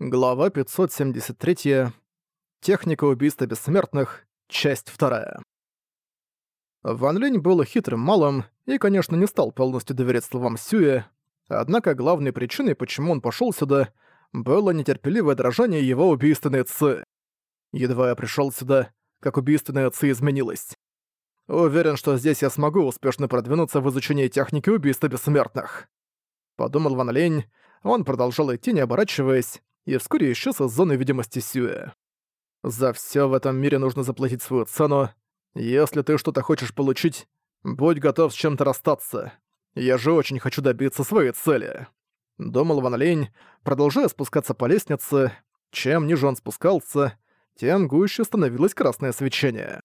Глава 573. Техника убийства бессмертных. Часть 2. Ван Линь был хитрым малым и, конечно, не стал полностью доверять словам Сюэ, однако главной причиной, почему он пошел сюда, было нетерпеливое дрожание его убийственной ци. Едва я пришел сюда, как убийственная ци изменилась. Уверен, что здесь я смогу успешно продвинуться в изучении техники убийства бессмертных. Подумал Ван Линь, он продолжал идти, не оборачиваясь, и вскоре исчез из зоны видимости Сюэ. За все в этом мире нужно заплатить свою цену. Если ты что-то хочешь получить, будь готов с чем-то расстаться. Я же очень хочу добиться своей цели. Думал Ван Линь, продолжая спускаться по лестнице. Чем ниже он спускался, тем гуще становилось красное свечение.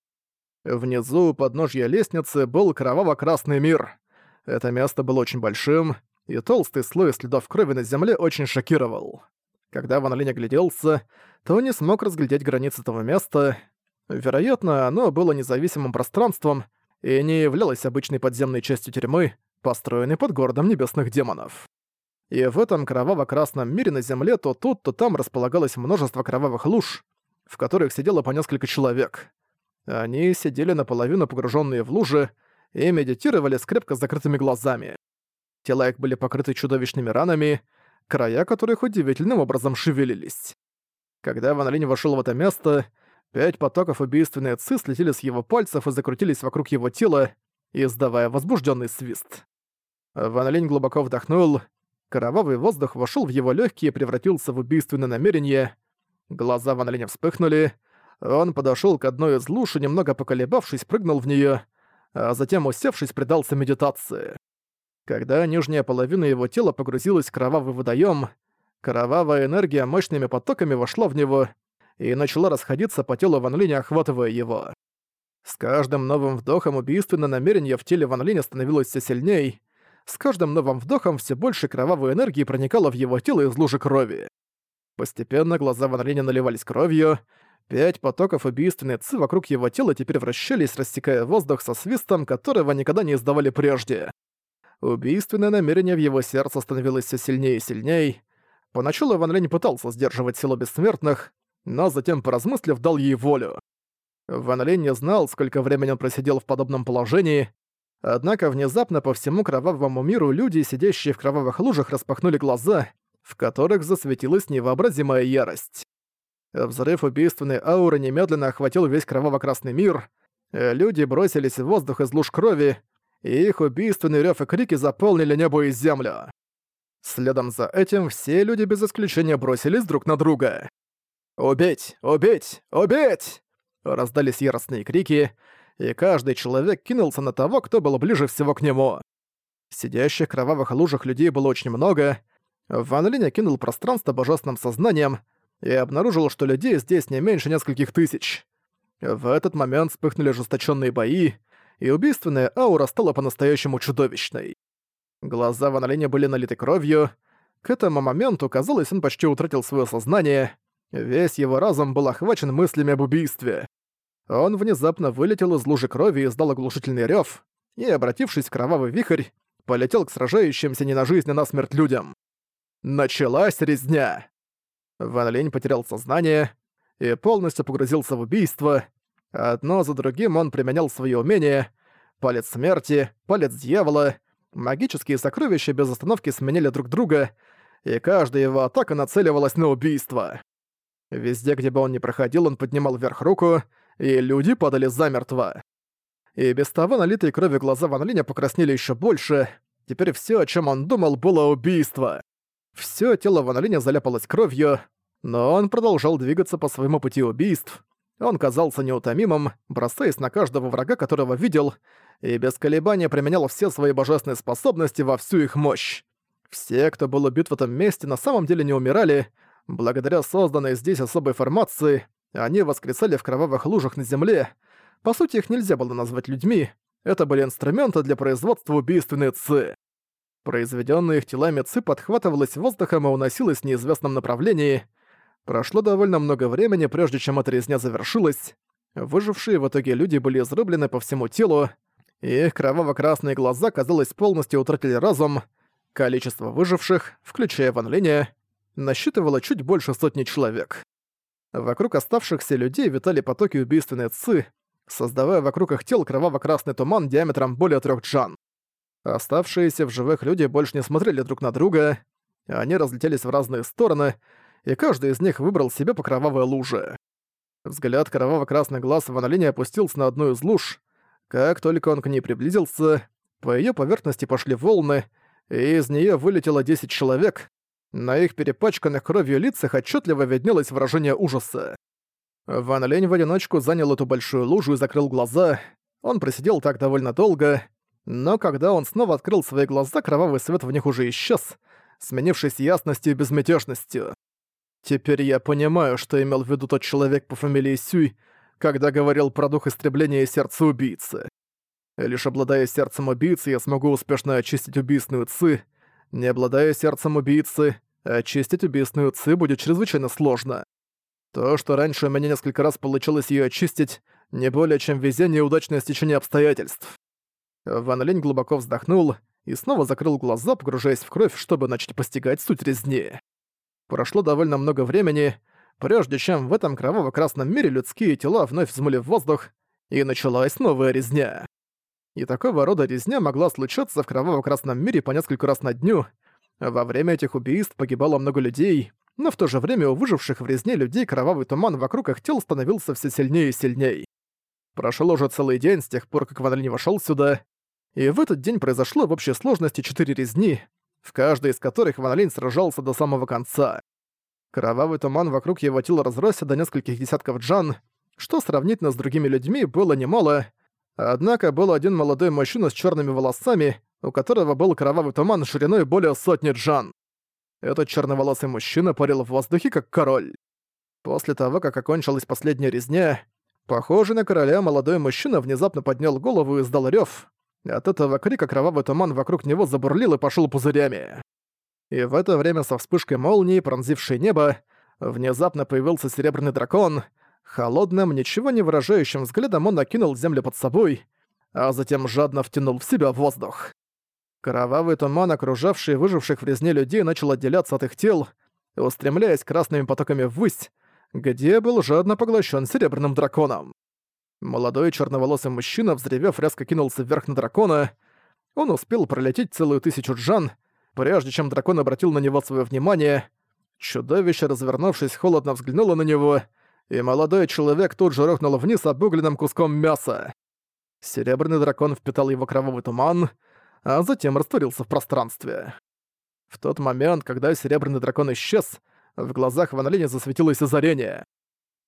Внизу, у подножья лестницы, был кроваво-красный мир. Это место было очень большим, и толстый слой следов крови на земле очень шокировал. Когда Ван Линь огляделся, то не смог разглядеть границы этого места. Вероятно, оно было независимым пространством и не являлось обычной подземной частью тюрьмы, построенной под городом небесных демонов. И в этом кроваво-красном мире на земле то тут, то там располагалось множество кровавых луж, в которых сидело по несколько человек. Они сидели наполовину погруженные в лужи и медитировали с крепко закрытыми глазами. Тела их были покрыты чудовищными ранами, края которых удивительным образом шевелились. Когда Ван Линь вошёл в это место, пять потоков убийственной ци слетели с его пальцев и закрутились вокруг его тела, издавая возбужденный свист. Ван Линь глубоко вдохнул, кровавый воздух вошёл в его легкие и превратился в убийственное намерение. Глаза Ван Линя вспыхнули, он подошёл к одной из луж и, немного поколебавшись, прыгнул в неё, а затем, усевшись, предался медитации. Когда нижняя половина его тела погрузилась в кровавый водоем, кровавая энергия мощными потоками вошла в него и начала расходиться по телу Ван Линя, охватывая его. С каждым новым вдохом убийственное намерение в теле Ван Линя становилось все сильней, с каждым новым вдохом все больше кровавой энергии проникало в его тело из лужи крови. Постепенно глаза Ван Линя наливались кровью, пять потоков убийственной ци вокруг его тела теперь вращались, растекая воздух со свистом, которого никогда не издавали прежде. Убийственное намерение в его сердце становилось все сильнее и сильнее. Поначалу Ван Линь пытался сдерживать силу бессмертных, но затем, поразмыслив, дал ей волю. Ван Линь не знал, сколько времени он просидел в подобном положении, однако внезапно по всему кровавому миру люди, сидящие в кровавых лужах, распахнули глаза, в которых засветилась невообразимая ярость. Взрыв убийственной ауры немедленно охватил весь кроваво-красный мир, люди бросились в воздух из луж крови, и их убийственный рёв и крики заполнили небо и землю. Следом за этим все люди без исключения бросились друг на друга. «Убить! Убить! Убить!» Раздались яростные крики, и каждый человек кинулся на того, кто был ближе всего к нему. Сидящих в кровавых лужах людей было очень много. Ван Линь окинул пространство божественным сознанием и обнаружил, что людей здесь не меньше нескольких тысяч. В этот момент вспыхнули ожесточенные бои, и убийственная аура стала по-настоящему чудовищной. Глаза Ван Линя были налиты кровью. К этому моменту, казалось, он почти утратил свое сознание. Весь его разум был охвачен мыслями об убийстве. Он внезапно вылетел из лужи крови и издал оглушительный рев, и, обратившись в кровавый вихрь, полетел к сражающимся не на жизнь, а на смерть людям. Началась резня! Ван Линь потерял сознание и полностью погрузился в убийство, Одно за другим он применял свои умения. Палец смерти, палец дьявола. Магические сокровища без остановки сменили друг друга, и каждая его атака нацеливалась на убийство. Везде, где бы он ни проходил, он поднимал вверх руку, и люди падали замертво. И без того налитые кровью глаза Ван Линя покраснели еще больше. Теперь все, о чем он думал, было убийство. Все тело Ван Линя заляпалось кровью, но он продолжал двигаться по своему пути убийств. Он казался неутомимым, бросаясь на каждого врага, которого видел, и без колебания применял все свои божественные способности во всю их мощь. Все, кто был убит в этом месте, на самом деле не умирали. Благодаря созданной здесь особой формации, они воскресали в кровавых лужах на земле. По сути, их нельзя было назвать людьми. Это были инструменты для производства убийственной ци. Произведённая их телами ци подхватывалась воздухом и уносилась в неизвестном направлении — Прошло довольно много времени, прежде чем эта резня завершилась. Выжившие в итоге люди были изрублены по всему телу, и их кроваво-красные глаза, казалось, полностью утратили разум. Количество выживших, включая Ван Линя, насчитывала чуть больше сотни человек. Вокруг оставшихся людей витали потоки убийственной ци, создавая вокруг их тел кроваво-красный туман диаметром более трех джан. Оставшиеся в живых люди больше не смотрели друг на друга, они разлетелись в разные стороны, и каждый из них выбрал себе по кровавой луже. Взгляд кроваво-красный глаз в Аналине опустился на одну из луж. Как только он к ней приблизился, по ее поверхности пошли волны, и из нее вылетело 10 человек. На их перепачканных кровью лицах отчетливо виднелось выражение ужаса. Ван Лень в одиночку занял эту большую лужу и закрыл глаза. Он просидел так довольно долго, но когда он снова открыл свои глаза, кровавый свет в них уже исчез, сменившись ясностью и безмятежностью. Теперь я понимаю, что имел в виду тот человек по фамилии Сюй, когда говорил про дух истребления сердца убийцы. Лишь обладая сердцем убийцы, я смогу успешно очистить убийственную ци. Не обладая сердцем убийцы, очистить убийственную ци будет чрезвычайно сложно. То, что раньше у меня несколько раз получилось ее очистить, не более чем везение и удачное стечение обстоятельств. Ван Линь глубоко вздохнул и снова закрыл глаза, погружаясь в кровь, чтобы начать постигать суть резни. Прошло довольно много времени, прежде чем в этом кроваво-красном мире людские тела вновь взмыли в воздух, и началась новая резня. И такого рода резня могла случаться в кроваво-красном мире по несколько раз на дню. Во время этих убийств погибало много людей, но в то же время у выживших в резне людей кровавый туман вокруг их тел становился все сильнее и сильнее. Прошел уже целый день с тех пор, как Ван не вошел сюда, и в этот день произошло в общей сложности четыре резни, в каждой из которых Ван сражался до самого конца. Кровавый туман вокруг его тела разросся до нескольких десятков джан, что сравнительно с другими людьми было немало, однако был один молодой мужчина с черными волосами, у которого был кровавый туман шириной более сотни джан. Этот черноволосый мужчина парил в воздухе как король. После того, как окончилась последняя резня, похожий на короля молодой мужчина внезапно поднял голову и издал рёв. От этого крика кровавый туман вокруг него забурлил и пошел пузырями. И в это время со вспышкой молнии, пронзившей небо, внезапно появился серебряный дракон. Холодным, ничего не выражающим взглядом он накинул землю под собой, а затем жадно втянул в себя воздух. Кровавый туман, окружавший выживших в резне людей, начал отделяться от их тел, устремляясь красными потоками ввысь, где был жадно поглощен серебряным драконом. Молодой черноволосый мужчина, взревев, резко кинулся вверх на дракона. Он успел пролететь целую тысячу джан, прежде чем дракон обратил на него свое внимание. Чудовище, развернувшись, холодно взглянуло на него, и молодой человек тут же рухнул вниз обугленным куском мяса. Серебряный дракон впитал его кровавый туман, а затем растворился в пространстве. В тот момент, когда серебряный дракон исчез, в глазах Ван Линя засветилось озарение.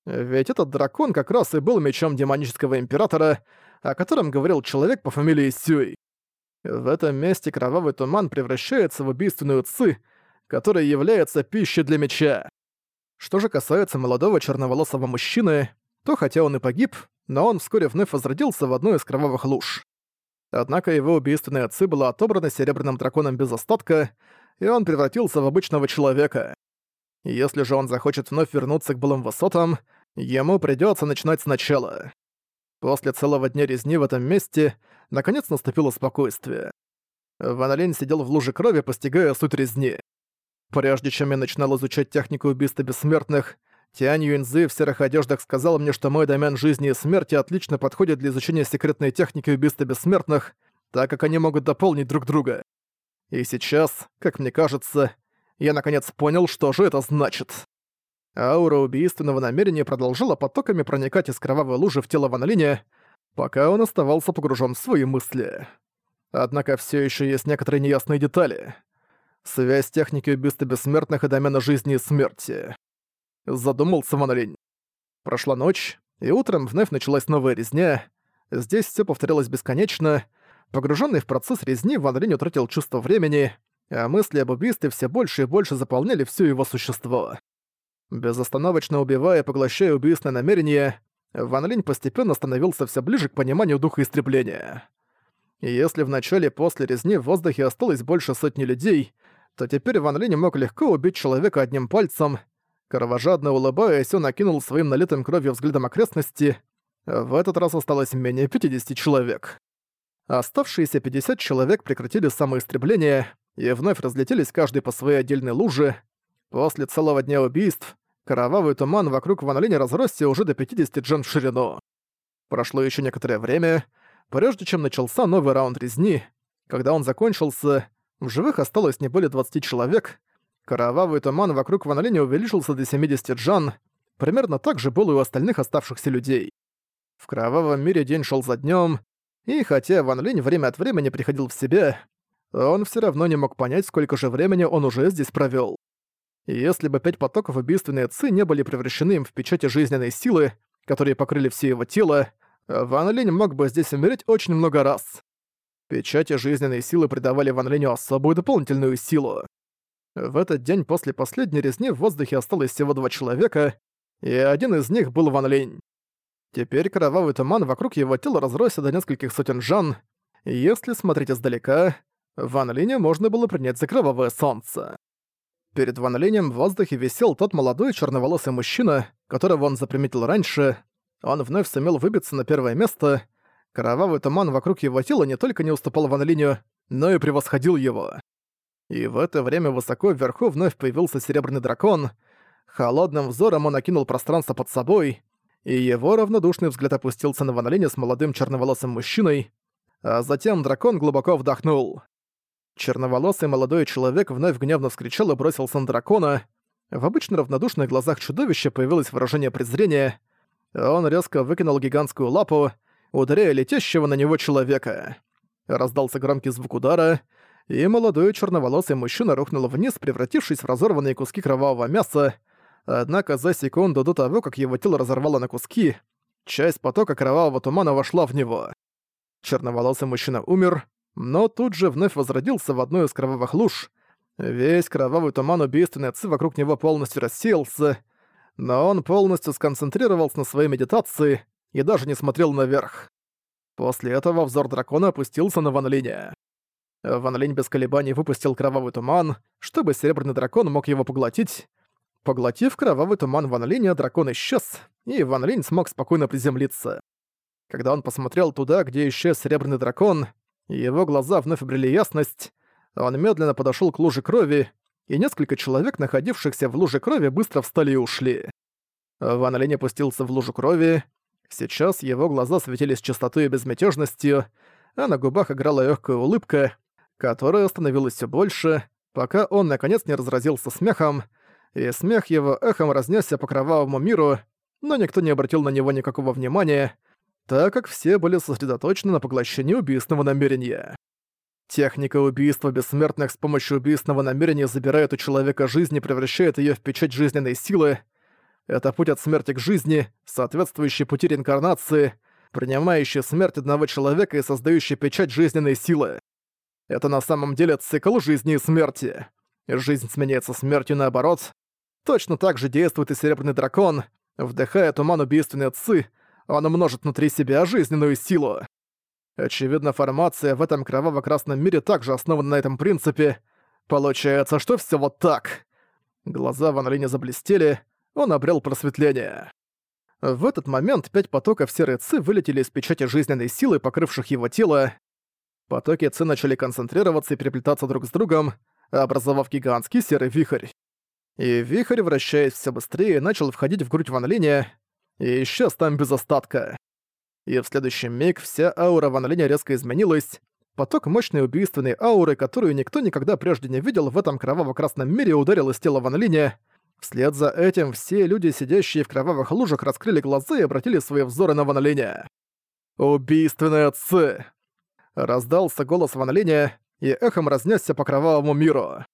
Ведь этот дракон как раз и был мечом демонического императора, о котором говорил человек по фамилии Сюй. В этом месте кровавый туман превращается в убийственную ци, которая является пищей для меча. Что же касается молодого черноволосого мужчины, то хотя он и погиб, но он вскоре вновь возродился в одной из кровавых луж. Однако его убийственная отцы была отобрана серебряным драконом без остатка, и он превратился в обычного человека. Если же он захочет вновь вернуться к былым высотам, ему придётся начинать сначала. После целого дня резни в этом месте наконец наступило спокойствие. Ван сидел в луже крови, постигая суть резни. Прежде чем я начинал изучать технику убийства бессмертных, Тянь Юньзы в серых одеждах сказал мне, что мой домен жизни и смерти отлично подходит для изучения секретной техники убийства бессмертных, так как они могут дополнить друг друга. И сейчас, как мне кажется, я наконец понял, что же это значит. Аура убийственного намерения продолжала потоками проникать из кровавой лужи в тело Ван пока он оставался погружен в свои мысли. Однако все еще есть некоторые неясные детали. Связь техники убийства бессмертных и домена жизни и смерти задумался Ван. Прошла ночь, и утром вновь началась новая резня. Здесь все повторялось бесконечно. Погруженный в процесс резни, Ван Линь утратил чувство времени, а мысли об убийстве все больше и больше заполняли все его существо. Безостановочно убивая и поглощая убийственное намерение, Ван Линь постепенно становился все ближе к пониманию духа истребления. Если в начале после резни в воздухе осталось больше сотни людей, то теперь Ван Линь мог легко убить человека одним пальцем, Кровожадно улыбаясь, он окинул своим налитым кровью взглядом окрестности. В этот раз осталось менее 50 человек. Оставшиеся 50 человек прекратили самоистребление и вновь разлетелись каждый по своей отдельной луже. После целого дня убийств кровавый туман вокруг Ван разросся уже до 50 джен в ширину. Прошло еще некоторое время, прежде чем начался новый раунд резни. Когда он закончился, в живых осталось не более 20 человек. Кровавый туман вокруг Ван увеличился до 70 джан, примерно так же было и у остальных оставшихся людей. В кровавом мире день шел за днем, и хотя Ван Линь время от времени приходил в себя, он все равно не мог понять, сколько же времени он уже здесь провел. Если бы пять потоков убийственной ци не были превращены им в печати жизненной силы, которые покрыли все его тело, Ван Линь мог бы здесь умереть очень много раз. Печати жизненной силы придавали Ван Линю особую дополнительную силу. В этот день после последней резни в воздухе осталось всего два человека, и один из них был Ван Линь. Теперь кровавый туман вокруг его тела разросся до нескольких сотен жан. Если смотреть издалека, Ван Линя можно было принять за кровавое солнце. Перед Ван Линем в воздухе висел тот молодой черноволосый мужчина, которого он заприметил раньше. Он вновь сумел выбиться на первое место. Кровавый туман вокруг его тела не только не уступал Ван Линю, но и превосходил его. И в это время высоко вверху вновь появился серебряный дракон. Холодным взором он окинул пространство под собой, и его равнодушный взгляд опустился на Ван Линя с молодым черноволосым мужчиной, а затем дракон глубоко вдохнул. Черноволосый молодой человек вновь гневно вскричал и бросился на дракона. В обычно равнодушных глазах чудовища появилось выражение презрения. Он резко выкинул гигантскую лапу, ударяя летящего на него человека. Раздался громкий звук удара, и молодой черноволосый мужчина рухнул вниз, превратившись в разорванные куски кровавого мяса. Однако за секунду до того, как его тело разорвало на куски, часть потока кровавого тумана вошла в него. Черноволосый мужчина умер, но тут же вновь возродился в одной из кровавых луж. Весь кровавый туман убийственной отцы вокруг него полностью рассеялся, но он полностью сконцентрировался на своей медитации и даже не смотрел наверх. После этого взор дракона опустился на Ван Линя. Ван Линь без колебаний выпустил кровавый туман, чтобы серебряный дракон мог его поглотить. Поглотив кровавый туман Ван Линя, дракон исчез, и Ван Линь смог спокойно приземлиться. Когда он посмотрел туда, где исчез серебряный дракон, его глаза вновь обрели ясность. Он медленно подошел к луже крови, и несколько человек, находившихся в луже крови, быстро встали и ушли. Ван Линь опустился в лужу крови. Сейчас его глаза светились чистотой и безмятежностью, а на губах играла легкая улыбка, которая становилась все больше, пока он наконец не разразился смехом, и смех его эхом разнесся по кровавому миру, но никто не обратил на него никакого внимания, так как все были сосредоточены на поглощении убийственного намерения. Техника убийства бессмертных с помощью убийственного намерения забирает у человека жизнь и превращает ее в печать жизненной силы. Это путь от смерти к жизни, соответствующий пути реинкарнации, принимающий смерть одного человека и создающий печать жизненной силы. Это на самом деле цикл жизни и смерти. Жизнь сменяется смертью наоборот. Точно так же действует и Серебряный Дракон, вдыхая туман убийственной отцы, он множит внутри себя жизненную силу. Очевидно, формация в этом кроваво-красном мире также основана на этом принципе. Получается, что все вот так. Глаза Ван Линя заблестели, он обрел просветление. В этот момент пять потоков серой ци вылетели из печати жизненной силы, покрывших его тело. Потоки ци начали концентрироваться и переплетаться друг с другом, образовав гигантский серый вихрь. И вихрь, вращаясь все быстрее, начал входить в грудь Ван Линя, и исчез там без остатка. И в следующий миг вся аура Ван Линя резко изменилась, поток мощной убийственной ауры, которую никто никогда прежде не видел в этом кроваво-красном мире, ударил из тела Ван Линя. Вслед за этим все люди, сидящие в кровавых лужах, раскрыли глаза и обратили свои взоры на Ван Линя. «Убийственные отцы!» Раздался голос Ван Линя, и эхом разнесся по кровавому миру.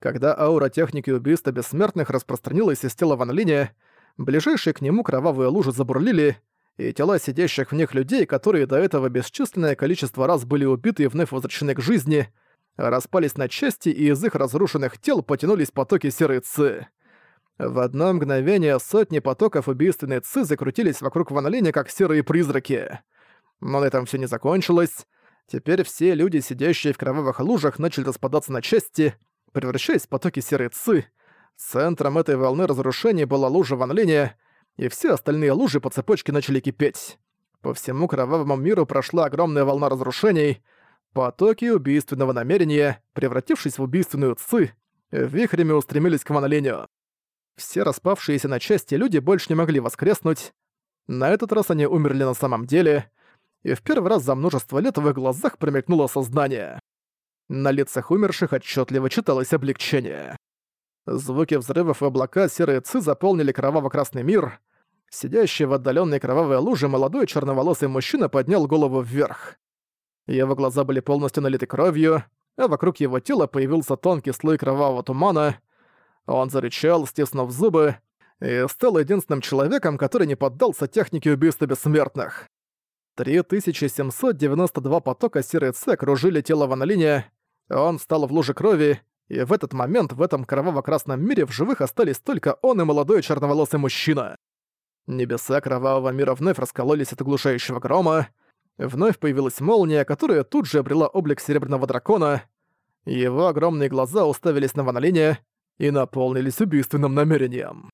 Когда аура техники убийства бессмертных распространилась из тела Ван Линя, Ближайшие к нему кровавые лужи забурлили, и тела сидящих в них людей, которые до этого бесчисленное количество раз были убиты и вновь возвращены к жизни, распались на части, и из их разрушенных тел потянулись потоки серой ци. В одно мгновение сотни потоков убийственной ци закрутились вокруг Ван как серые призраки. Но на этом все не закончилось. Теперь все люди, сидящие в кровавых лужах, начали распадаться на части, превращаясь в потоки серой ци, Центром этой волны разрушений была лужа Ван Линя, и все остальные лужи по цепочке начали кипеть. По всему кровавому миру прошла огромная волна разрушений, потоки убийственного намерения, превратившись в убийственную ци, вихрями устремились к Ван Линю. Все распавшиеся на части люди больше не могли воскреснуть. На этот раз они умерли на самом деле, и в первый раз за множество лет в их глазах промелькнуло сознание. На лицах умерших отчетливо читалось облегчение. Звуки взрывов и облака серые ци заполнили кроваво-красный мир. Сидящий в отдаленной кровавой луже молодой черноволосый мужчина поднял голову вверх. Его глаза были полностью налиты кровью, а вокруг его тела появился тонкий слой кровавого тумана. Он зарычал, стиснув зубы, и стал единственным человеком, который не поддался технике убийства бессмертных. 3792 потока серой Ц окружили тело Ван Линя, он встал в луже крови, и в этот момент в этом кроваво-красном мире в живых остались только он и молодой черноволосый мужчина. Небеса кровавого мира вновь раскололись от оглушающего грома, вновь появилась молния, которая тут же обрела облик серебряного дракона, его огромные глаза уставились на Ван Линя и наполнились убийственным намерением.